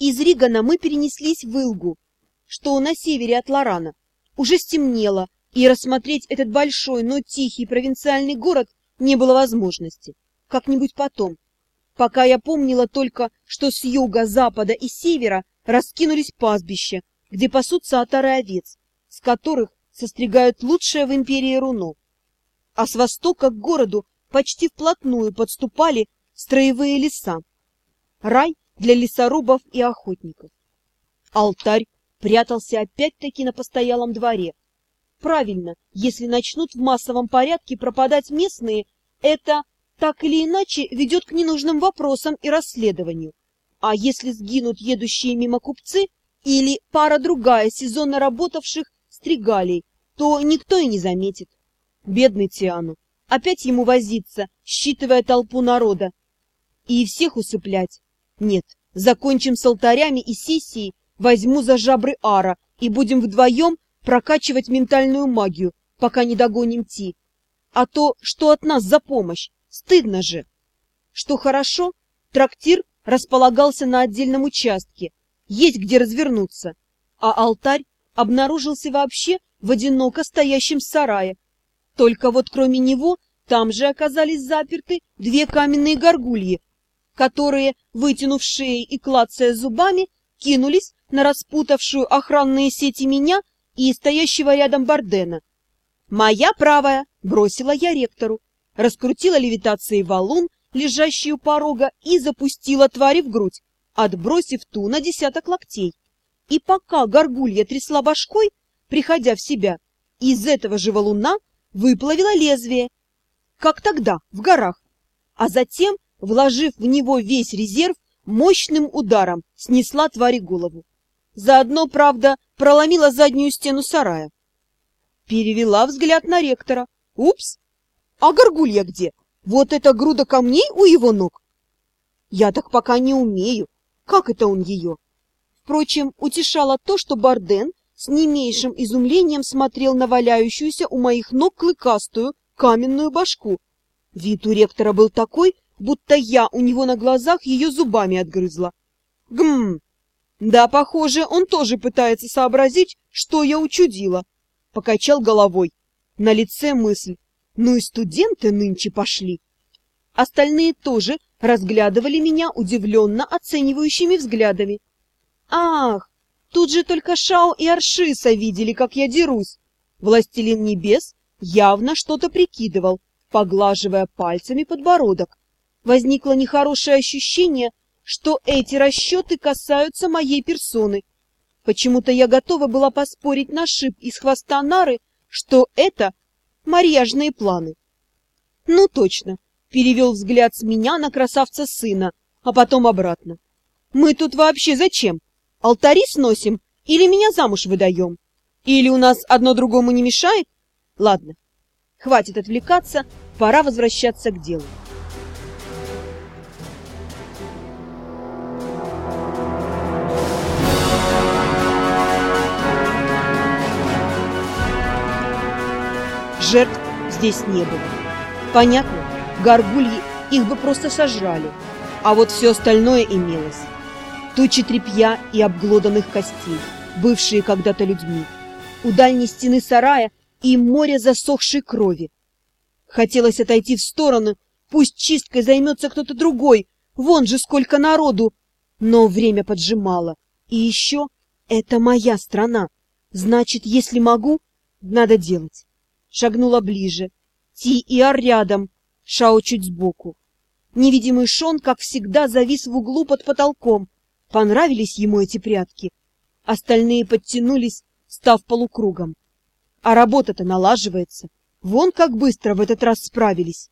Из Ригана мы перенеслись в Илгу, что на севере от Лорана. Уже стемнело, и рассмотреть этот большой, но тихий провинциальный город не было возможности. Как-нибудь потом. Пока я помнила только, что с юга, запада и севера раскинулись пастбища, где пасутся отары овец, с которых состригают лучшее в империи руно. А с востока к городу почти вплотную подступали строевые леса. Рай для лесорубов и охотников. Алтарь прятался опять-таки на постоялом дворе. Правильно, если начнут в массовом порядке пропадать местные, это так или иначе ведет к ненужным вопросам и расследованию. А если сгинут едущие мимо купцы или пара-другая сезонно работавших стригалей, то никто и не заметит. Бедный Тиану. Опять ему возиться, считывая толпу народа. И всех усыплять. Нет, закончим с алтарями и сессией, возьму за жабры Ара и будем вдвоем прокачивать ментальную магию, пока не догоним Ти. А то, что от нас за помощь, стыдно же. Что хорошо, трактир располагался на отдельном участке, есть где развернуться, а алтарь обнаружился вообще в одиноко стоящем сарае. Только вот кроме него там же оказались заперты две каменные горгульи, которые, вытянув шеи и клацая зубами, кинулись на распутавшую охранные сети меня и стоящего рядом Бардена. «Моя правая!» — бросила я ректору, раскрутила левитацией валун, лежащий у порога, и запустила твари в грудь, отбросив ту на десяток локтей. И пока горгулья трясла башкой, приходя в себя, из этого же валуна выплавила лезвие, как тогда, в горах, а затем вложив в него весь резерв, мощным ударом снесла твари голову. Заодно, правда, проломила заднюю стену сарая. Перевела взгляд на ректора. Упс! А горгулья где? Вот эта груда камней у его ног? Я так пока не умею. Как это он ее? Впрочем, утешало то, что Барден с не меньшим изумлением смотрел на валяющуюся у моих ног клыкастую каменную башку. Вид у ректора был такой, будто я у него на глазах ее зубами отгрызла. Гм! Да, похоже, он тоже пытается сообразить, что я учудила. Покачал головой. На лице мысль. Ну и студенты нынче пошли. Остальные тоже разглядывали меня удивленно оценивающими взглядами. Ах, тут же только Шао и Аршиса видели, как я дерусь. Властелин небес явно что-то прикидывал, поглаживая пальцами подбородок возникло нехорошее ощущение, что эти расчеты касаются моей персоны. Почему-то я готова была поспорить на шип из хвоста нары, что это марьяжные планы. Ну точно, перевел взгляд с меня на красавца сына, а потом обратно. Мы тут вообще зачем? Алтари сносим или меня замуж выдаем? Или у нас одно другому не мешает? Ладно, хватит отвлекаться, пора возвращаться к делу. Жертв здесь не было. Понятно, горгульи их бы просто сожрали, а вот все остальное имелось. Тучи тряпья и обглоданных костей, бывшие когда-то людьми. У дальней стены сарая и море засохшей крови. Хотелось отойти в сторону, пусть чисткой займется кто-то другой, вон же сколько народу. Но время поджимало. И еще это моя страна. Значит, если могу, надо делать шагнула ближе. Ти и Ар рядом, Шао чуть сбоку. Невидимый Шон, как всегда, завис в углу под потолком. Понравились ему эти прятки. Остальные подтянулись, став полукругом. А работа-то налаживается. Вон как быстро в этот раз справились.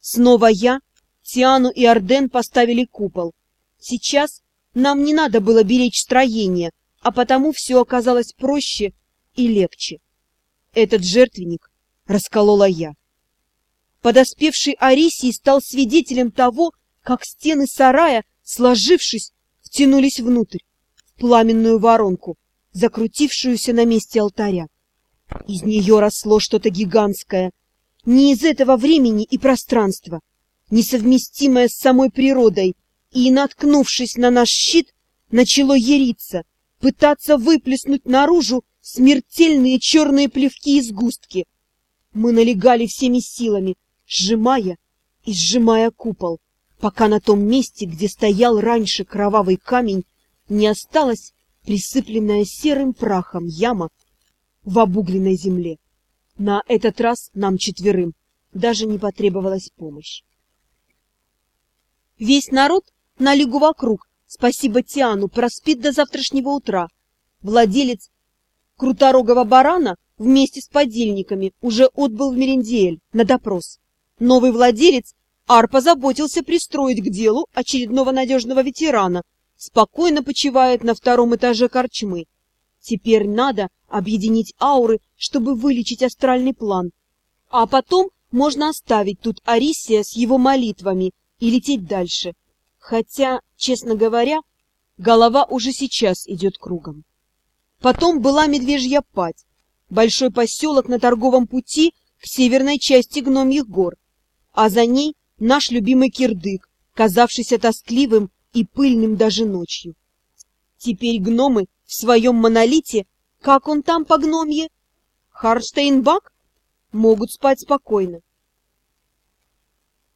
Снова я, Тиану и Арден поставили купол. Сейчас нам не надо было беречь строение, а потому все оказалось проще и легче. Этот жертвенник расколола я. Подоспевший Арисий стал свидетелем того, как стены сарая, сложившись, втянулись внутрь, в пламенную воронку, закрутившуюся на месте алтаря. Из нее росло что-то гигантское, не из этого времени и пространства, несовместимое с самой природой, и, наткнувшись на наш щит, начало яриться, пытаться выплеснуть наружу смертельные черные плевки и сгустки. Мы налегали всеми силами, сжимая и сжимая купол, пока на том месте, где стоял раньше кровавый камень, не осталась присыпленная серым прахом яма в обугленной земле. На этот раз нам четверым даже не потребовалась помощь. Весь народ на лигу вокруг, спасибо Тиану, проспит до завтрашнего утра. Владелец круторогого барана вместе с подельниками уже отбыл в Мерендиэль на допрос. Новый владелец Ар позаботился пристроить к делу очередного надежного ветерана, спокойно почивает на втором этаже корчмы. Теперь надо объединить ауры, чтобы вылечить астральный план. А потом можно оставить тут Арисия с его молитвами и лететь дальше. Хотя, честно говоря, голова уже сейчас идет кругом. Потом была Медвежья Пать, большой поселок на торговом пути к северной части Гномьих гор, а за ней наш любимый кирдык, казавшийся тоскливым и пыльным даже ночью. Теперь гномы в своем монолите, как он там по гномье, Харштейнбак, могут спать спокойно.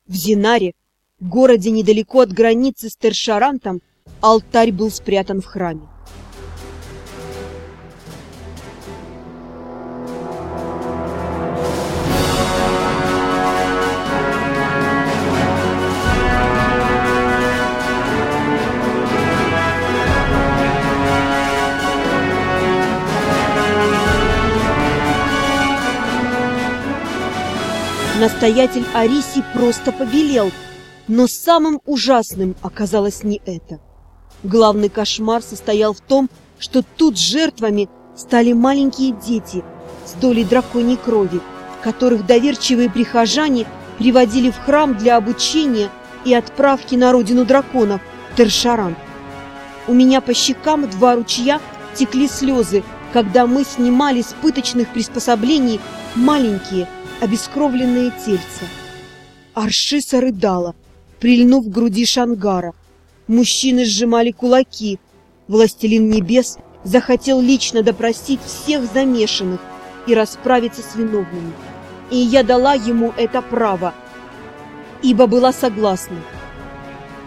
В Зинаре, городе недалеко от границы с Тершарантом, алтарь был спрятан в храме. Настоятель Ариси просто побелел, но самым ужасным оказалось не это. Главный кошмар состоял в том, что тут жертвами стали маленькие дети с долей драконьей крови, которых доверчивые прихожане приводили в храм для обучения и отправки на родину драконов Тершаран. У меня по щекам два ручья текли слезы, когда мы снимали с пыточных приспособлений маленькие, обескровленные тельца. Аршиса рыдала, прильнув к груди Шангара. Мужчины сжимали кулаки. Властелин небес захотел лично допросить всех замешанных и расправиться с виновными. И я дала ему это право, ибо была согласна.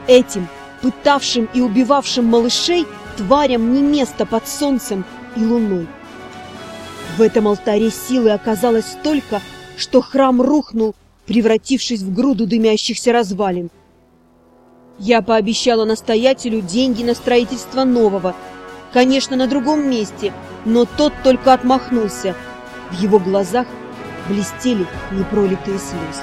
Этим, пытавшим и убивавшим малышей, тварям не место под солнцем и луной. В этом алтаре силы оказалось столько, что храм рухнул, превратившись в груду дымящихся развалин. Я пообещала настоятелю деньги на строительство нового, конечно, на другом месте, но тот только отмахнулся. В его глазах блестели непролитые слезы.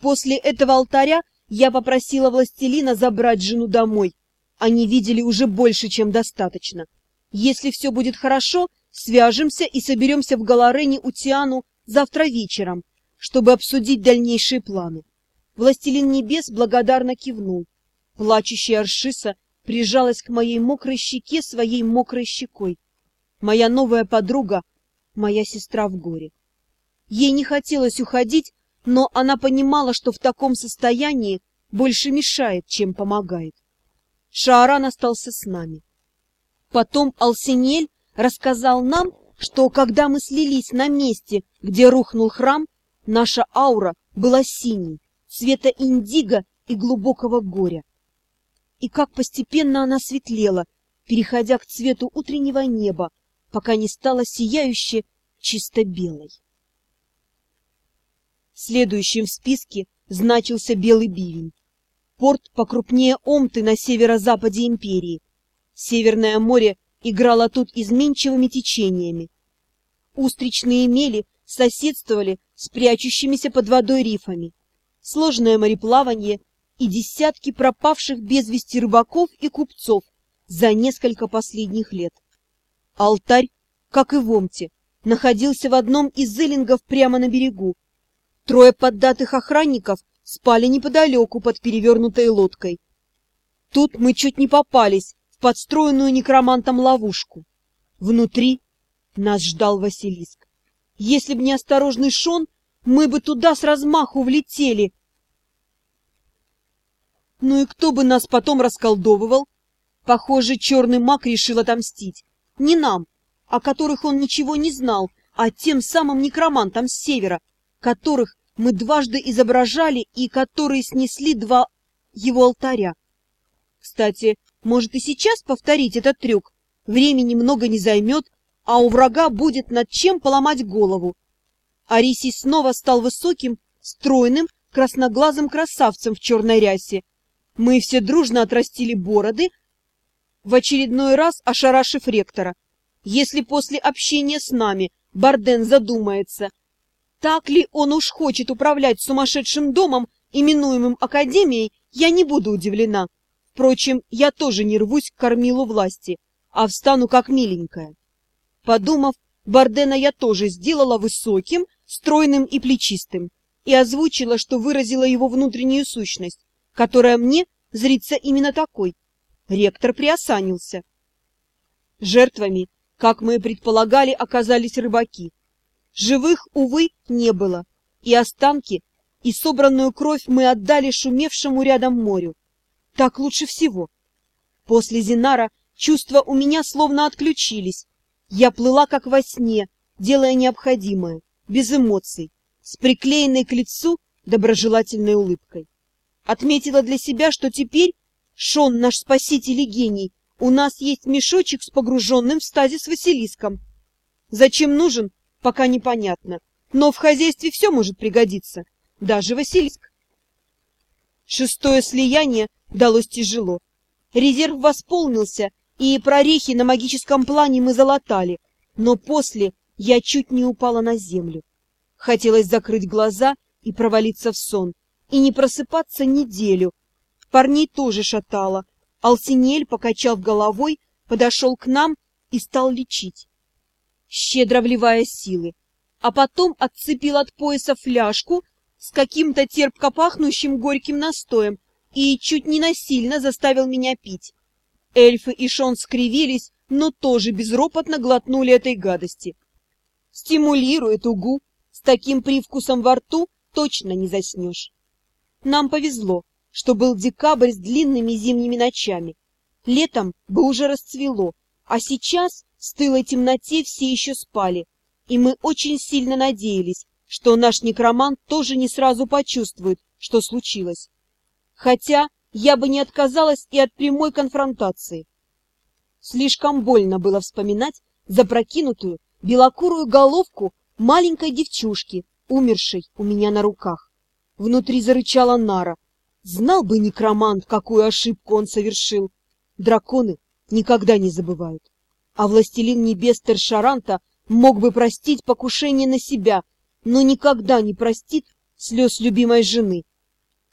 После этого алтаря я попросила властелина забрать жену домой. Они видели уже больше, чем достаточно. Если все будет хорошо, свяжемся и соберемся в Галарене у Тиану завтра вечером, чтобы обсудить дальнейшие планы. Властелин небес благодарно кивнул. Плачущая Аршиса прижалась к моей мокрой щеке своей мокрой щекой. Моя новая подруга, моя сестра в горе. Ей не хотелось уходить, но она понимала, что в таком состоянии больше мешает, чем помогает. Шааран остался с нами. Потом Алсинель рассказал нам, что когда мы слились на месте, где рухнул храм, наша аура была синей, цвета индиго и глубокого горя. И как постепенно она светлела, переходя к цвету утреннего неба, пока не стала сияюще чисто белой. Следующим в списке значился Белый Бивень. Порт покрупнее Омты на северо-западе империи. Северное море играло тут изменчивыми течениями. Устричные мели соседствовали с прячущимися под водой рифами. Сложное мореплавание и десятки пропавших без вести рыбаков и купцов за несколько последних лет. Алтарь, как и в Омте, находился в одном из эллингов прямо на берегу, Трое поддатых охранников спали неподалеку под перевернутой лодкой. Тут мы чуть не попались в подстроенную некромантом ловушку. Внутри нас ждал Василиск. Если б не осторожный Шон, мы бы туда с размаху влетели. Ну и кто бы нас потом расколдовывал? Похоже, черный маг решил отомстить. Не нам, о которых он ничего не знал, а тем самым некромантам с севера, которых мы дважды изображали и которые снесли два его алтаря. Кстати, может и сейчас повторить этот трюк? Времени много не займет, а у врага будет над чем поломать голову. Арисий снова стал высоким, стройным, красноглазым красавцем в черной рясе. Мы все дружно отрастили бороды, в очередной раз ошарашив ректора. Если после общения с нами Барден задумается, так ли он уж хочет управлять сумасшедшим домом, именуемым Академией, я не буду удивлена. Впрочем, я тоже не рвусь к кормилу власти, а встану как миленькая. Подумав, Бардена я тоже сделала высоким, стройным и плечистым, и озвучила, что выразила его внутреннюю сущность, которая мне зрится именно такой. Ректор приосанился. Жертвами, как мы и предполагали, оказались рыбаки. Живых, увы, не было, и останки, и собранную кровь мы отдали шумевшему рядом морю. Так лучше всего. После Зинара чувства у меня словно отключились. Я плыла как во сне, делая необходимое, без эмоций, с приклеенной к лицу доброжелательной улыбкой. Отметила для себя, что теперь Шон, наш спаситель и гений, у нас есть мешочек с погруженным в стазис Василиском. Зачем нужен, пока непонятно, но в хозяйстве все может пригодиться, даже Василиск. Шестое слияние далось тяжело. Резерв восполнился, и прорехи на магическом плане мы залатали, но после я чуть не упала на землю. Хотелось закрыть глаза и провалиться в сон, и не просыпаться неделю. Парней тоже шатало. Алсинель, покачав головой, подошел к нам и стал лечить, щедро вливая силы, а потом отцепил от пояса фляжку с каким-то терпко пахнущим горьким настоем и чуть не насильно заставил меня пить. Эльфы и Шон скривились, но тоже безропотно глотнули этой гадости. Стимулирует угу, с таким привкусом во рту точно не заснешь. Нам повезло, что был декабрь с длинными зимними ночами. Летом бы уже расцвело, а сейчас стылой темноте все еще спали, и мы очень сильно надеялись, что наш некромант тоже не сразу почувствует, что случилось. Хотя я бы не отказалась и от прямой конфронтации. Слишком больно было вспоминать запрокинутую белокурую головку маленькой девчушки, умершей у меня на руках. Внутри зарычала Нара. Знал бы некромант, какую ошибку он совершил. Драконы никогда не забывают. А властелин небес Тершаранта мог бы простить покушение на себя, но никогда не простит слез любимой жены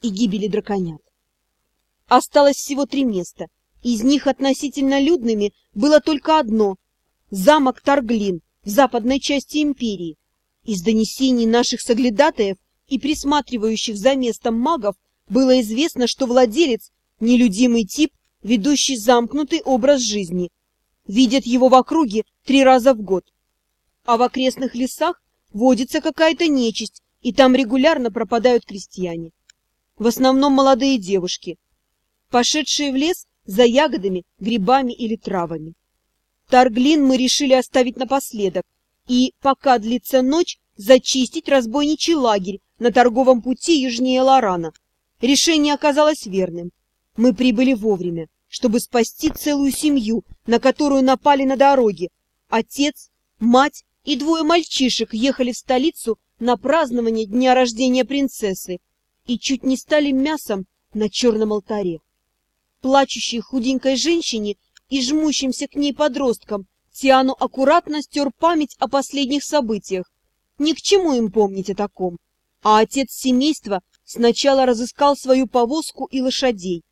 и гибели драконят. Осталось всего три места. Из них относительно людными было только одно — замок Тарглин в западной части империи. Из донесений наших соглядатаев и присматривающих за местом магов было известно, что владелец — нелюдимый тип, ведущий замкнутый образ жизни. Видят его в округе три раза в год. А в окрестных лесах водится какая-то нечисть, и там регулярно пропадают крестьяне. В основном молодые девушки — пошедшие в лес за ягодами, грибами или травами. Тарглин мы решили оставить напоследок и, пока длится ночь, зачистить разбойничий лагерь на торговом пути южнее Лорана. Решение оказалось верным. Мы прибыли вовремя, чтобы спасти целую семью, на которую напали на дороге. Отец, мать и двое мальчишек ехали в столицу на празднование дня рождения принцессы и чуть не стали мясом на черном алтаре плачущей худенькой женщине и жмущимся к ней подросткам, Тиану аккуратно стер память о последних событиях. Ни к чему им помнить о таком. А отец семейства сначала разыскал свою повозку и лошадей.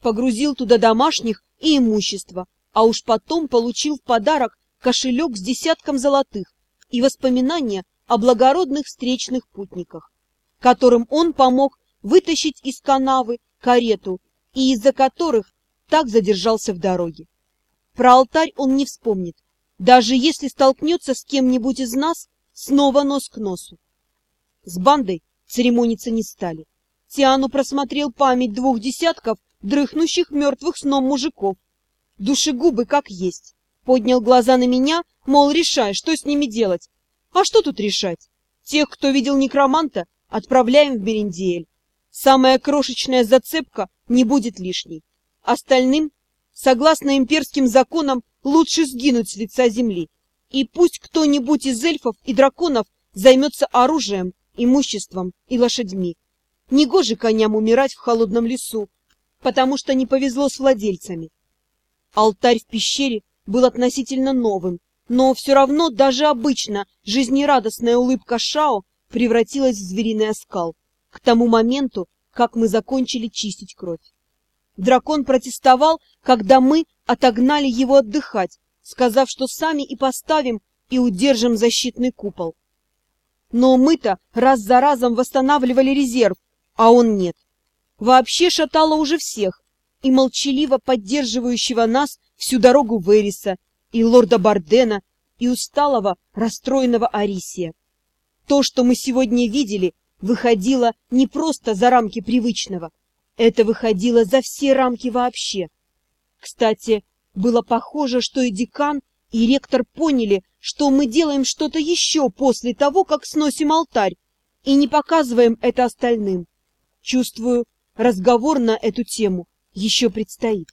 Погрузил туда домашних и имущество, а уж потом получил в подарок кошелек с десятком золотых и воспоминания о благородных встречных путниках, которым он помог вытащить из канавы карету и из-за которых так задержался в дороге. Про алтарь он не вспомнит. Даже если столкнется с кем-нибудь из нас, снова нос к носу. С бандой церемониться не стали. Тиану просмотрел память двух десятков дрыхнущих мертвых сном мужиков. Душегубы как есть. Поднял глаза на меня, мол, решай, что с ними делать. А что тут решать? Тех, кто видел некроманта, отправляем в Берендиэль. Самая крошечная зацепка не будет лишней. Остальным, согласно имперским законам, лучше сгинуть с лица земли. И пусть кто-нибудь из эльфов и драконов займется оружием, имуществом и лошадьми. Негоже коням умирать в холодном лесу, потому что не повезло с владельцами. Алтарь в пещере был относительно новым, но все равно даже обычно жизнерадостная улыбка Шао превратилась в звериный оскал к тому моменту, как мы закончили чистить кровь. Дракон протестовал, когда мы отогнали его отдыхать, сказав, что сами и поставим и удержим защитный купол. Но мы-то раз за разом восстанавливали резерв, а он нет. Вообще шатало уже всех, и молчаливо поддерживающего нас всю дорогу Вериса, и лорда Бардена, и усталого, расстроенного Арисия. То, что мы сегодня видели, выходило не просто за рамки привычного, это выходило за все рамки вообще. Кстати, было похоже, что и декан, и ректор поняли, что мы делаем что-то еще после того, как сносим алтарь, и не показываем это остальным. Чувствую, разговор на эту тему еще предстоит.